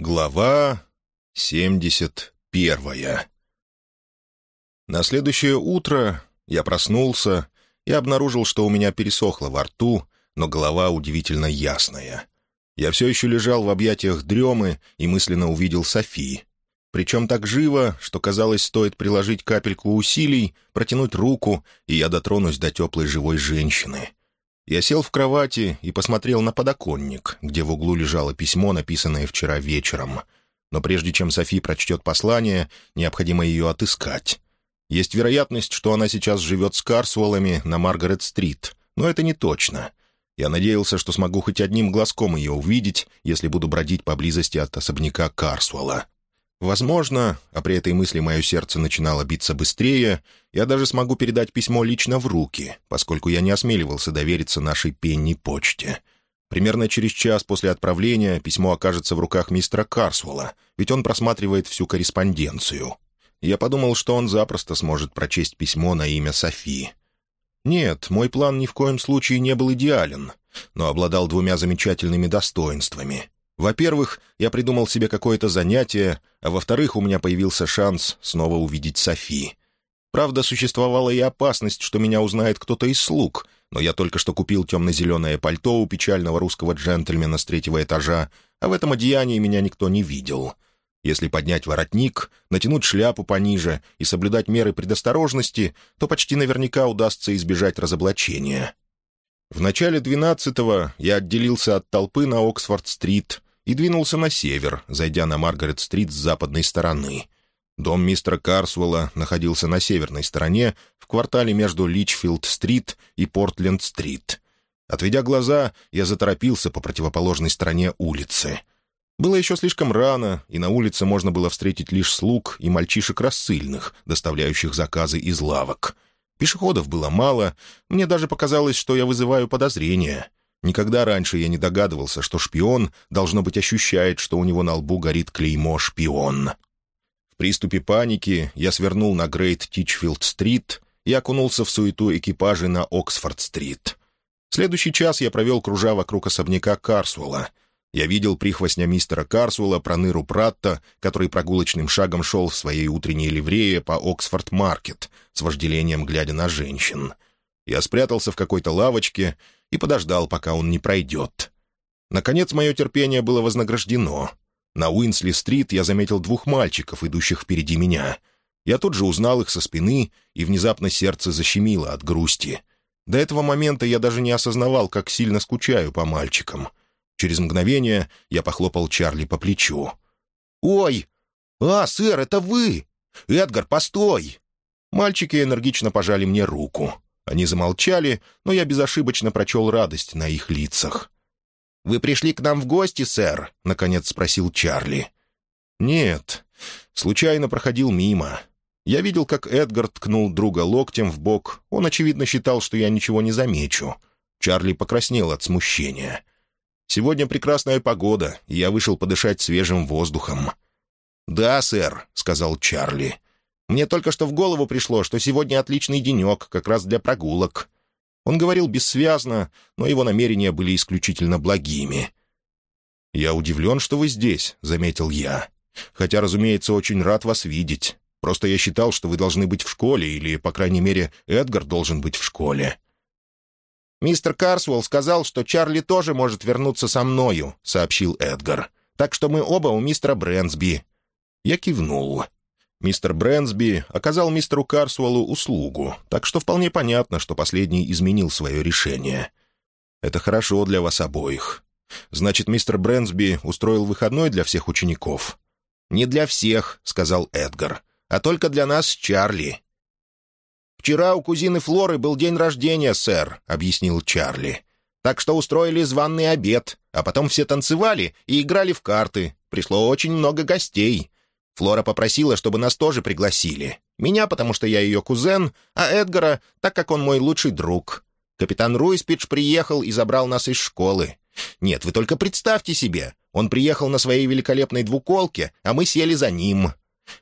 Глава 71 На следующее утро я проснулся и обнаружил, что у меня пересохло во рту, но голова удивительно ясная. Я все еще лежал в объятиях дремы и мысленно увидел Софи. Причем так живо, что, казалось, стоит приложить капельку усилий, протянуть руку, и я дотронусь до теплой живой женщины — я сел в кровати и посмотрел на подоконник, где в углу лежало письмо, написанное вчера вечером. Но прежде чем Софи прочтет послание, необходимо ее отыскать. Есть вероятность, что она сейчас живет с Карсуэллами на Маргарет-стрит, но это не точно. Я надеялся, что смогу хоть одним глазком ее увидеть, если буду бродить поблизости от особняка Карсуэлла. Возможно, а при этой мысли мое сердце начинало биться быстрее, я даже смогу передать письмо лично в руки, поскольку я не осмеливался довериться нашей пенни-почте. Примерно через час после отправления письмо окажется в руках мистера Карсвелла, ведь он просматривает всю корреспонденцию. Я подумал, что он запросто сможет прочесть письмо на имя Софи. Нет, мой план ни в коем случае не был идеален, но обладал двумя замечательными достоинствами — во-первых, я придумал себе какое-то занятие, а во-вторых, у меня появился шанс снова увидеть Софи. Правда, существовала и опасность, что меня узнает кто-то из слуг, но я только что купил темно-зеленое пальто у печального русского джентльмена с третьего этажа, а в этом одеянии меня никто не видел. Если поднять воротник, натянуть шляпу пониже и соблюдать меры предосторожности, то почти наверняка удастся избежать разоблачения. В начале двенадцатого я отделился от толпы на Оксфорд-стрит и двинулся на север, зайдя на Маргарет-стрит с западной стороны. Дом мистера Карсуэлла находился на северной стороне, в квартале между Личфилд-стрит и Портленд-стрит. Отведя глаза, я заторопился по противоположной стороне улицы. Было еще слишком рано, и на улице можно было встретить лишь слуг и мальчишек рассыльных, доставляющих заказы из лавок. Пешеходов было мало, мне даже показалось, что я вызываю подозрения — Никогда раньше я не догадывался, что шпион, должно быть, ощущает, что у него на лбу горит клеймо «шпион». В приступе паники я свернул на Грейт Тичфилд-стрит и окунулся в суету экипажей на Оксфорд-стрит. Следующий час я провел кружа вокруг особняка Карсуэлла. Я видел прихвостня мистера Карсуэлла, проныру Пратта, который прогулочным шагом шел в своей утренней ливрее по Оксфорд-маркет, с вожделением глядя на женщин. Я спрятался в какой-то лавочке — и подождал, пока он не пройдет. Наконец, мое терпение было вознаграждено. На Уинсли-стрит я заметил двух мальчиков, идущих впереди меня. Я тут же узнал их со спины, и внезапно сердце защемило от грусти. До этого момента я даже не осознавал, как сильно скучаю по мальчикам. Через мгновение я похлопал Чарли по плечу. «Ой! А, сэр, это вы! Эдгар, постой!» Мальчики энергично пожали мне руку. Они замолчали, но я безошибочно прочел радость на их лицах. «Вы пришли к нам в гости, сэр?» — наконец спросил Чарли. «Нет. Случайно проходил мимо. Я видел, как Эдгар ткнул друга локтем в бок. Он, очевидно, считал, что я ничего не замечу. Чарли покраснел от смущения. «Сегодня прекрасная погода, и я вышел подышать свежим воздухом». «Да, сэр», — сказал Чарли. Мне только что в голову пришло, что сегодня отличный денек, как раз для прогулок». Он говорил бессвязно, но его намерения были исключительно благими. «Я удивлен, что вы здесь», — заметил я. «Хотя, разумеется, очень рад вас видеть. Просто я считал, что вы должны быть в школе, или, по крайней мере, Эдгар должен быть в школе». «Мистер Карсуэлл сказал, что Чарли тоже может вернуться со мною», — сообщил Эдгар. «Так что мы оба у мистера Брэнсби». Я кивнул. Мистер Брэнсби оказал мистеру Карсуэллу услугу, так что вполне понятно, что последний изменил свое решение. «Это хорошо для вас обоих. Значит, мистер Брэнсби устроил выходной для всех учеников?» «Не для всех», — сказал Эдгар, — «а только для нас с Чарли». «Вчера у кузины Флоры был день рождения, сэр», — объяснил Чарли. «Так что устроили званный обед, а потом все танцевали и играли в карты. Пришло очень много гостей. Флора попросила, чтобы нас тоже пригласили. Меня, потому что я ее кузен, а Эдгара, так как он мой лучший друг. Капитан Руиспидж приехал и забрал нас из школы. Нет, вы только представьте себе. Он приехал на своей великолепной двуколке, а мы сели за ним.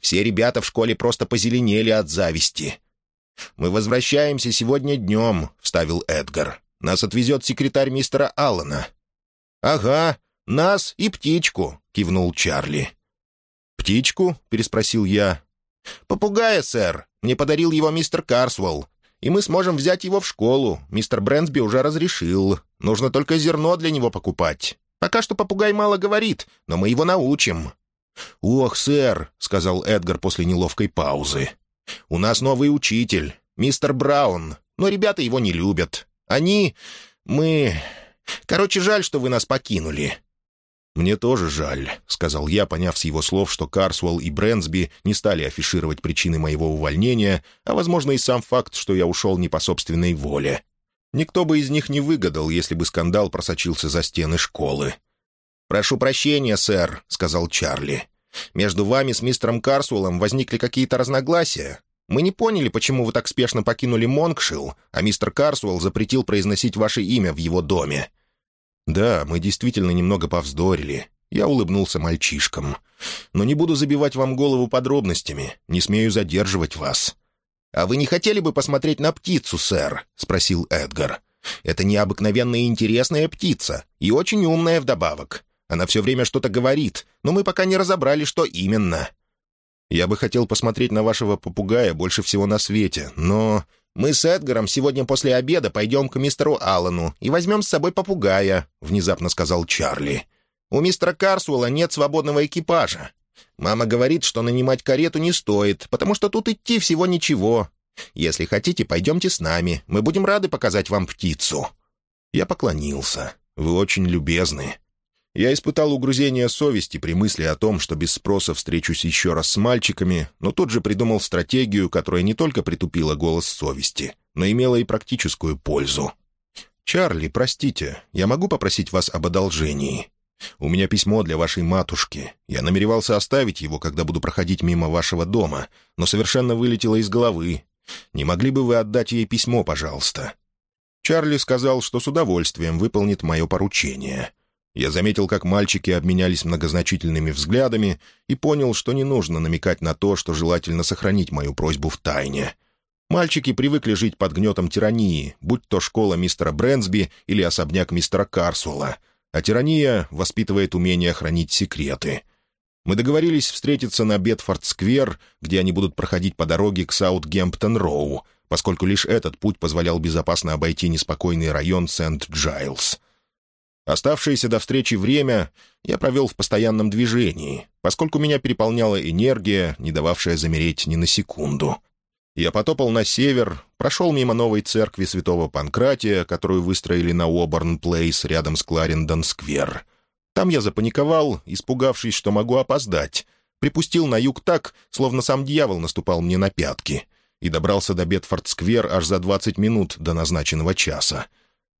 Все ребята в школе просто позеленели от зависти. «Мы возвращаемся сегодня днем», — вставил Эдгар. «Нас отвезет секретарь мистера Аллана». «Ага, «Нас и птичку», — кивнул Чарли. «Птичку?» — переспросил я. «Попугая, сэр. Мне подарил его мистер Карсвелл. И мы сможем взять его в школу. Мистер Брэнсби уже разрешил. Нужно только зерно для него покупать. Пока что попугай мало говорит, но мы его научим». «Ох, сэр», — сказал Эдгар после неловкой паузы. «У нас новый учитель, мистер Браун, но ребята его не любят. Они... мы... Короче, жаль, что вы нас покинули. «Мне тоже жаль», — сказал я, поняв с его слов, что Карсуэлл и Брэнсби не стали афишировать причины моего увольнения, а, возможно, и сам факт, что я ушел не по собственной воле. Никто бы из них не выгадал, если бы скандал просочился за стены школы. «Прошу прощения, сэр», — сказал Чарли. «Между вами с мистером Карсуэллом возникли какие-то разногласия. Мы не поняли, почему вы так спешно покинули Монкшилл, а мистер Карсуэлл запретил произносить ваше имя в его доме. «Да, мы действительно немного повздорили». Я улыбнулся мальчишкам. «Но не буду забивать вам голову подробностями. Не смею задерживать вас». «А вы не хотели бы посмотреть на птицу, сэр?» — спросил Эдгар. «Это необыкновенно интересная птица, и очень умная вдобавок. Она все время что-то говорит, но мы пока не разобрали, что именно». «Я бы хотел посмотреть на вашего попугая больше всего на свете, но «Мы с Эдгаром сегодня после обеда пойдем к мистеру Аллану и возьмем с собой попугая», — внезапно сказал Чарли. «У мистера Карсуэлла нет свободного экипажа. Мама говорит, что нанимать карету не стоит, потому что тут идти всего ничего. Если хотите, пойдемте с нами. Мы будем рады показать вам птицу». Я поклонился. «Вы очень любезны. Я испытал угрызение совести при мысли о том, что без спроса встречусь еще раз с мальчиками, но тут же придумал стратегию, которая не только притупила голос совести, но имела и практическую пользу. «Чарли, простите, я могу попросить вас об одолжении? У меня письмо для вашей матушки. Я намеревался оставить его, когда буду проходить мимо вашего дома, но совершенно вылетело из головы. Не могли бы вы отдать ей письмо, пожалуйста?» Чарли сказал, что с удовольствием выполнит мое поручение — я заметил, как мальчики обменялись многозначительными взглядами и понял, что не нужно намекать на то, что желательно сохранить мою просьбу в тайне. Мальчики привыкли жить под гнетом тирании, будь то школа мистера Брэнсби или особняк мистера Карсуэлла, а тирания воспитывает умение хранить секреты. Мы договорились встретиться на Бетфорд-сквер, где они будут проходить по дороге к Саутгемптон-Роу, поскольку лишь этот путь позволял безопасно обойти неспокойный район Сент-Джайлз. Оставшееся до встречи время я провел в постоянном движении, поскольку меня переполняла энергия, не дававшая замереть ни на секунду. Я потопал на север, прошел мимо новой церкви святого Панкратия, которую выстроили на Уоборн-Плейс рядом с Кларендон-сквер. Там я запаниковал, испугавшись, что могу опоздать. Припустил на юг так, словно сам дьявол наступал мне на пятки, и добрался до Бетфорд-сквер аж за двадцать минут до назначенного часа.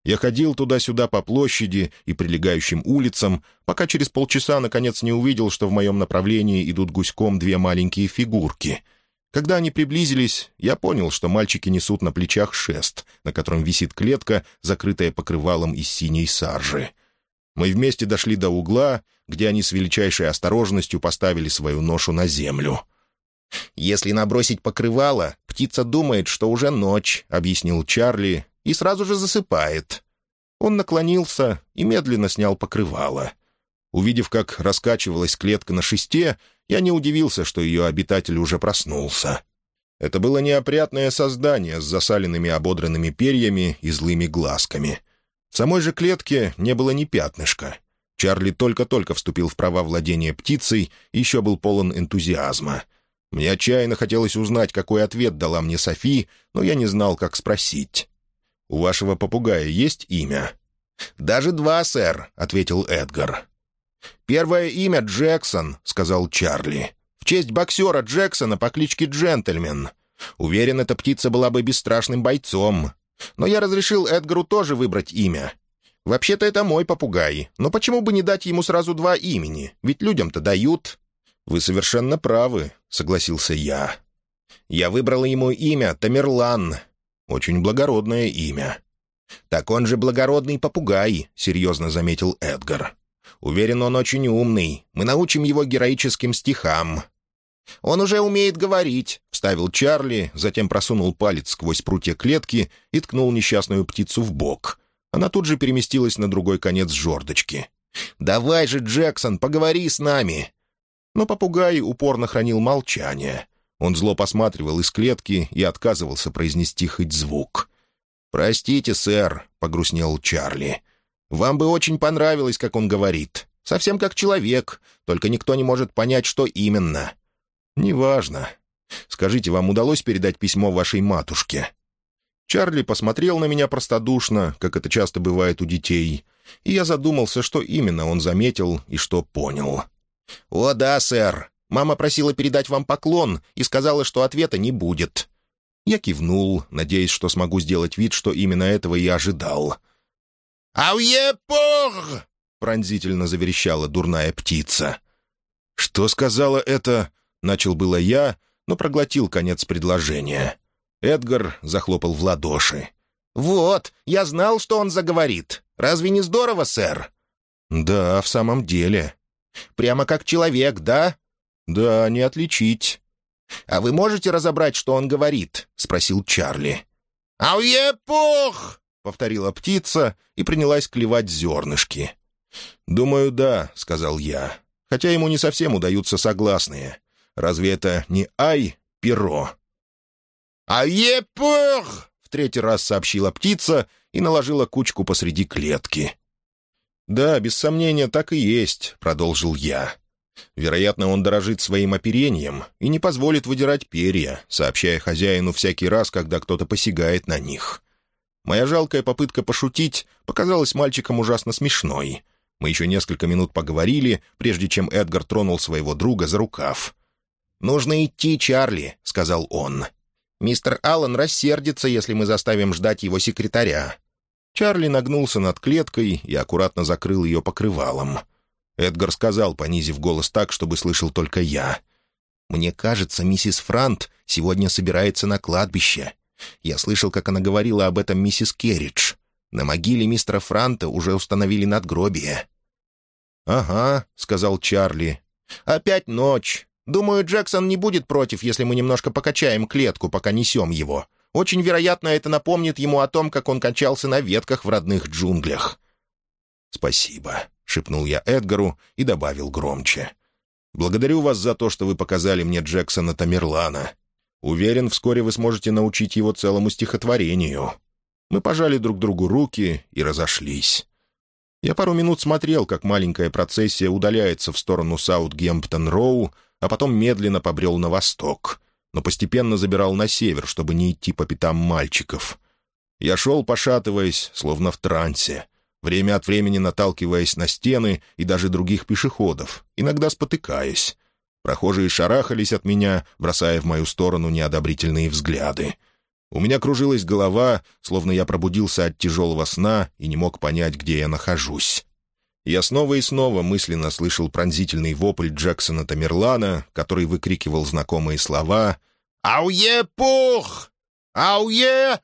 Я ходил туда-сюда по площади и прилегающим улицам, пока через полчаса наконец не увидел, что в моем направлении идут гуськом две маленькие фигурки. Когда они приблизились, я понял, что мальчики несут на плечах шест, на котором висит клетка, закрытая покрывалом из синей саржи. Мы вместе дошли до угла, где они с величайшей осторожностью поставили свою ношу на землю. «Если набросить покрывало, птица думает, что уже ночь», — объяснил Чарли, и сразу же засыпает. Он наклонился и медленно снял покрывало. Увидев, как раскачивалась клетка на шесте, я не удивился, что ее обитатель уже проснулся. Это было неопрятное создание с засаленными ободранными перьями и злыми глазками. В самой же клетке не было ни пятнышка. Чарли только-только вступил в права владения птицей и еще был полон энтузиазма. Мне отчаянно хотелось узнать, какой ответ дала мне Софи, но я не знал, как спросить. «У вашего попугая есть имя?» «Даже два, сэр», — ответил Эдгар. «Первое имя Джексон», — сказал Чарли. «В честь боксера Джексона по кличке Джентльмен. Уверен, эта птица была бы бесстрашным бойцом. Но я разрешил Эдгару тоже выбрать имя. Вообще-то это мой попугай, но почему бы не дать ему сразу два имени? Ведь людям-то дают». «Вы совершенно правы», — согласился я. «Я выбрал ему имя Тамерлан, очень благородное имя». «Так он же благородный попугай», — серьезно заметил Эдгар. «Уверен, он очень умный. Мы научим его героическим стихам». «Он уже умеет говорить», — вставил Чарли, затем просунул палец сквозь прутья клетки и ткнул несчастную птицу в бок. Она тут же переместилась на другой конец жердочки. «Давай же, Джексон, поговори с нами!» Но попугай упорно хранил молчание. Он зло посматривал из клетки и отказывался произнести хоть звук. «Простите, сэр», — погрустнел Чарли. «Вам бы очень понравилось, как он говорит. Совсем как человек, только никто не может понять, что именно». «Неважно. Скажите, вам удалось передать письмо вашей матушке?» Чарли посмотрел на меня простодушно, как это часто бывает у детей, и я задумался, что именно он заметил и что понял. «О да, сэр. Мама просила передать вам поклон и сказала, что ответа не будет». Я кивнул, надеясь, что смогу сделать вид, что именно этого я ожидал. «Ауе-пор!» — пронзительно заверещала дурная птица. «Что сказала это?» — начал было я, но проглотил конец предложения. Эдгар захлопал в ладоши. «Вот, я знал, что он заговорит. Разве не здорово, сэр?» «Да, в самом деле. Прямо как человек, да?» «Да, не отличить». «А вы можете разобрать, что он говорит?» — спросил Чарли. «Ауе-пух!» — повторила птица и принялась клевать зернышки. «Думаю, да», — сказал я, хотя ему не совсем удаются согласные. Разве это не «ай» — перо? «Ае-пух!» — в третий раз сообщила птица и наложила кучку посреди клетки. «Да, без сомнения, так и есть», — продолжил я. Вероятно, он дорожит своим оперением и не позволит выдирать перья, сообщая хозяину всякий раз, когда кто-то посягает на них. Моя жалкая попытка пошутить показалась мальчикам ужасно смешной. Мы еще несколько минут поговорили, прежде чем Эдгар тронул своего друга за рукав. «Нужно идти, Чарли», — сказал он. «Мистер Аллан рассердится, если мы заставим ждать его секретаря». Чарли нагнулся над клеткой и аккуратно закрыл ее покрывалом. Эдгар сказал, понизив голос так, чтобы слышал только я. «Мне кажется, миссис Франт сегодня собирается на кладбище. Я слышал, как она говорила об этом миссис Керридж. На могиле мистера Франта уже установили надгробие». «Ага», — сказал Чарли. «Опять ночь. Думаю, Джексон не будет против, если мы немножко покачаем клетку, пока несем его. Очень вероятно, это напомнит ему о том, как он качался на ветках в родных джунглях». «Спасибо», — шепнул я Эдгару и добавил громче. «Благодарю вас за то, что вы показали мне Джексона Тамерлана. Уверен, вскоре вы сможете научить его целому стихотворению». Мы пожали друг другу руки и разошлись. Я пару минут смотрел, как маленькая процессия удаляется в сторону Саутгемптон-Роу, а потом медленно побрел на восток, но постепенно забирал на север, чтобы не идти по пятам мальчиков. Я шел, пошатываясь, словно в трансе — время от времени наталкиваясь на стены и даже других пешеходов, иногда спотыкаясь. Прохожие шарахались от меня, бросая в мою сторону неодобрительные взгляды. У меня кружилась голова, словно я пробудился от тяжелого сна и не мог понять, где я нахожусь. Я снова и снова мысленно слышал пронзительный вопль Джексона Тамерлана, который выкрикивал знакомые слова «Ауе-пух! Ауе-пух!»